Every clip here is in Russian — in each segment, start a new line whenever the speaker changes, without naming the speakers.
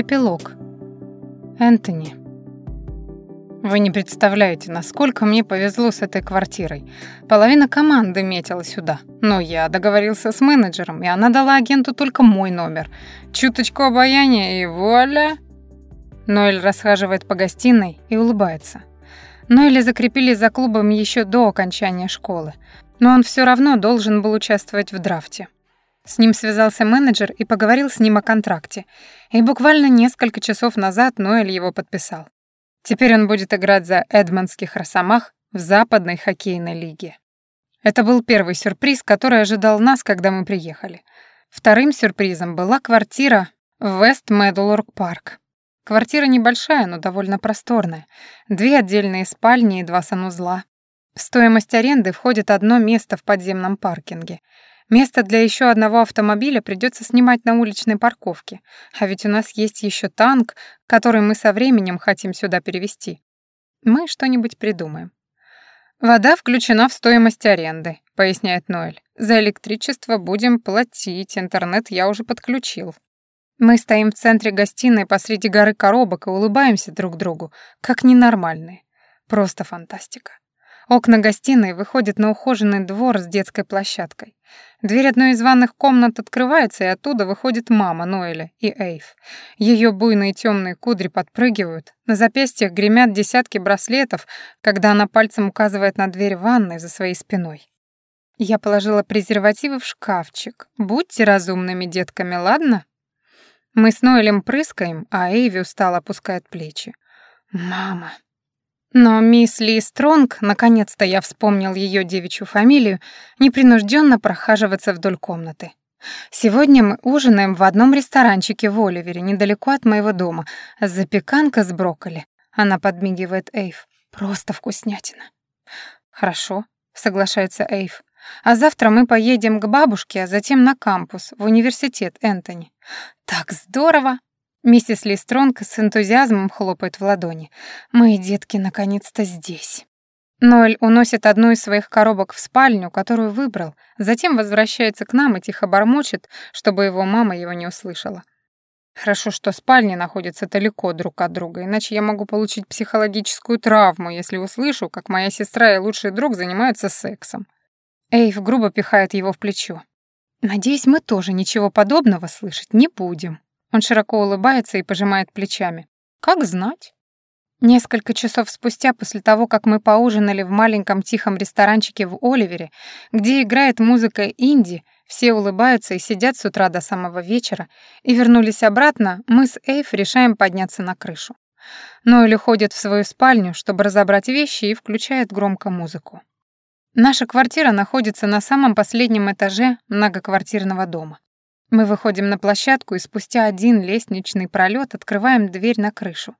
Эпилог. Энтони. Вы не представляете, насколько мне повезло с этой квартирой. Половина команды метила сюда. Но я договорился с менеджером, и она дала агенту только мой номер. Чуточку обаяния и вуаля. Ноэль расхаживает по гостиной и улыбается. Ноэля закрепили за клубом еще до окончания школы, но он все равно должен был участвовать в драфте. С ним связался менеджер и поговорил с ним о контракте. И буквально несколько часов назад Ноэль его подписал. Теперь он будет играть за Эдмонских Росомах в Западной хоккейной лиге. Это был первый сюрприз, который ожидал нас, когда мы приехали. Вторым сюрпризом была квартира в Вест Медлорк Парк. Квартира небольшая, но довольно просторная. Две отдельные спальни и два санузла. В стоимость аренды входит одно место в подземном паркинге — Место для еще одного автомобиля придется снимать на уличной парковке, а ведь у нас есть еще танк, который мы со временем хотим сюда перевести. Мы что-нибудь придумаем. «Вода включена в стоимость аренды», — поясняет Ноэль. «За электричество будем платить, интернет я уже подключил». Мы стоим в центре гостиной посреди горы коробок и улыбаемся друг другу, как ненормальные. Просто фантастика. Окна гостиной выходят на ухоженный двор с детской площадкой. Дверь одной из ванных комнат открывается, и оттуда выходит мама Ноэля и Эйв. Ее буйные темные кудри подпрыгивают, на запястьях гремят десятки браслетов, когда она пальцем указывает на дверь ванной за своей спиной. Я положила презервативы в шкафчик. Будьте разумными детками, ладно? Мы с Ноэлем прыскаем, а Эйви устало опускает плечи. «Мама», но мисс Ли Стронг, наконец-то я вспомнил ее девичью фамилию, непринужденно прохаживаться вдоль комнаты. Сегодня мы ужинаем в одном ресторанчике в Оливере, недалеко от моего дома. Запеканка с брокколи. Она подмигивает Эйв. Просто вкуснятина. Хорошо, соглашается Эйв. А завтра мы поедем к бабушке, а затем на кампус, в университет Энтони. Так здорово! Миссис Ли Стронг с энтузиазмом хлопает в ладони. «Мои детки наконец-то здесь». Ноэль уносит одну из своих коробок в спальню, которую выбрал, затем возвращается к нам и тихо бормочет, чтобы его мама его не услышала. Хорошо, что спальни находятся далеко друг от друга, иначе я могу получить психологическую травму, если услышу, как моя сестра и лучший друг занимаются сексом. Эйв грубо пихает его в плечо. Надеюсь, мы тоже ничего подобного слышать не будем. Он широко улыбается и пожимает плечами. Как знать? Несколько часов спустя, после того, как мы поужинали в маленьком тихом ресторанчике в Оливере, где играет музыка инди, все улыбаются и сидят с утра до самого вечера, и вернулись обратно, мы с Эйф решаем подняться на крышу. Ноэль уходит в свою спальню, чтобы разобрать вещи, и включает громко музыку. Наша квартира находится на самом последнем этаже многоквартирного дома. Мы выходим на площадку и спустя один лестничный пролет открываем дверь на крышу.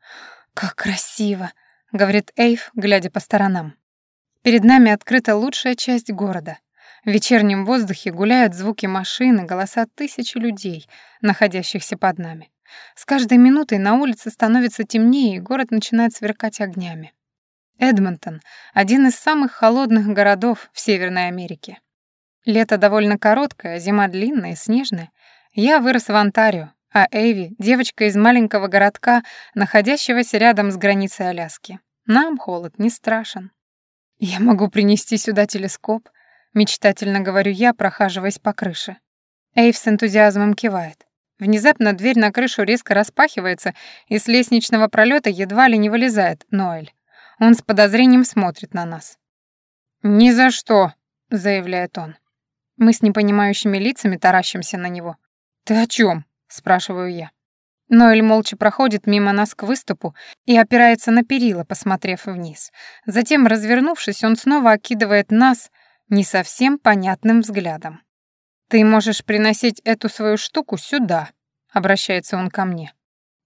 «Как красиво!» — говорит Эйв, глядя по сторонам. Перед нами открыта лучшая часть города. В вечернем воздухе гуляют звуки машин и голоса тысячи людей, находящихся под нами. С каждой минутой на улице становится темнее, и город начинает сверкать огнями. Эдмонтон — один из самых холодных городов в Северной Америке. Лето довольно короткое, зима длинная и снежная. Я вырос в Онтарио, а Эйви — девочка из маленького городка, находящегося рядом с границей Аляски. Нам холод не страшен. Я могу принести сюда телескоп, мечтательно говорю я, прохаживаясь по крыше. Эйв с энтузиазмом кивает. Внезапно дверь на крышу резко распахивается, и с лестничного пролета едва ли не вылезает Ноэль. Он с подозрением смотрит на нас. «Ни за что», — заявляет он. Мы с непонимающими лицами таращимся на него. «Ты о чем? спрашиваю я. Ноэль молча проходит мимо нас к выступу и опирается на перила, посмотрев вниз. Затем, развернувшись, он снова окидывает нас не совсем понятным взглядом. «Ты можешь приносить эту свою штуку сюда», — обращается он ко мне.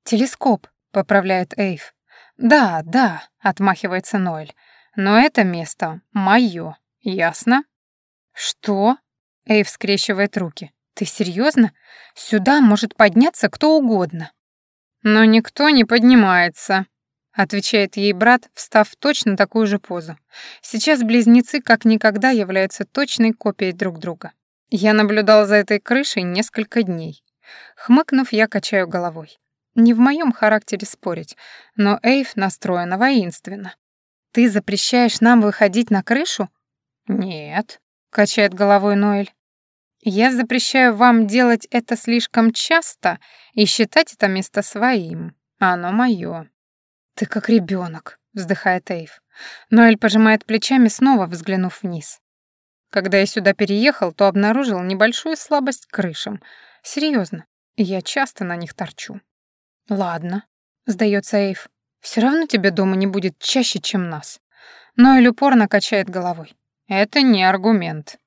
«Телескоп», — поправляет Эйв. «Да, да», — отмахивается Ноэль. «Но это место моё, ясно?» «Что?» Эйв скрещивает руки. «Ты серьезно? Сюда может подняться кто угодно». «Но никто не поднимается», — отвечает ей брат, встав в точно такую же позу. Сейчас близнецы как никогда являются точной копией друг друга. Я наблюдал за этой крышей несколько дней. Хмыкнув, я качаю головой. Не в моем характере спорить, но Эйв настроена воинственно. «Ты запрещаешь нам выходить на крышу?» «Нет», — качает головой Ноэль. «Я запрещаю вам делать это слишком часто и считать это место своим. Оно моё». «Ты как ребёнок», — вздыхает Эйв. Ноэль пожимает плечами, снова взглянув вниз. Когда я сюда переехал, то обнаружил небольшую слабость к крышам. Серьезно, я часто на них торчу. Ладно, сдается Эйв. Все равно тебе дома не будет чаще, чем нас. Ноэль упорно качает головой. Это не аргумент.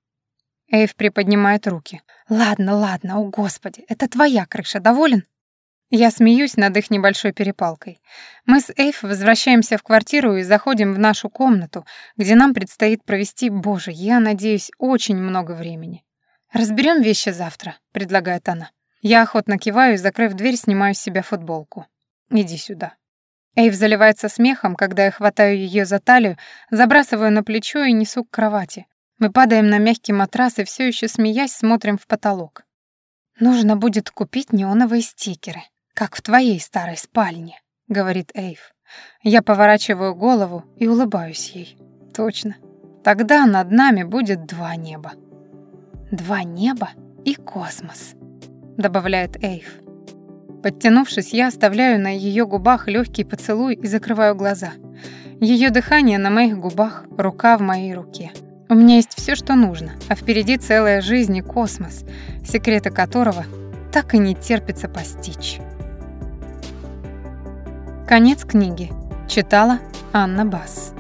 Эйв приподнимает руки. Ладно, ладно, о господи, это твоя крыша, доволен? Я смеюсь над их небольшой перепалкой. Мы с Эйв возвращаемся в квартиру и заходим в нашу комнату, где нам предстоит провести, боже, я надеюсь, очень много времени. Разберем вещи завтра», — предлагает она. Я охотно киваю и, закрыв дверь, снимаю с себя футболку. «Иди сюда». Эйв заливается смехом, когда я хватаю ее за талию, забрасываю на плечо и несу к кровати. Мы падаем на мягкий матрас и все еще смеясь смотрим в потолок. «Нужно будет купить неоновые стикеры», «Как в твоей старой спальне», — говорит Эйв. Я поворачиваю голову и улыбаюсь ей. «Точно. Тогда над нами будет два неба». «Два неба и космос», — добавляет Эйв. Подтянувшись, я оставляю на ее губах легкий поцелуй и закрываю глаза. Ее дыхание на моих губах, рука в моей руке. У меня есть все, что нужно, а впереди целая жизнь и космос, секреты которого так и не терпится постичь. Конец книги. Читала Анна Бас.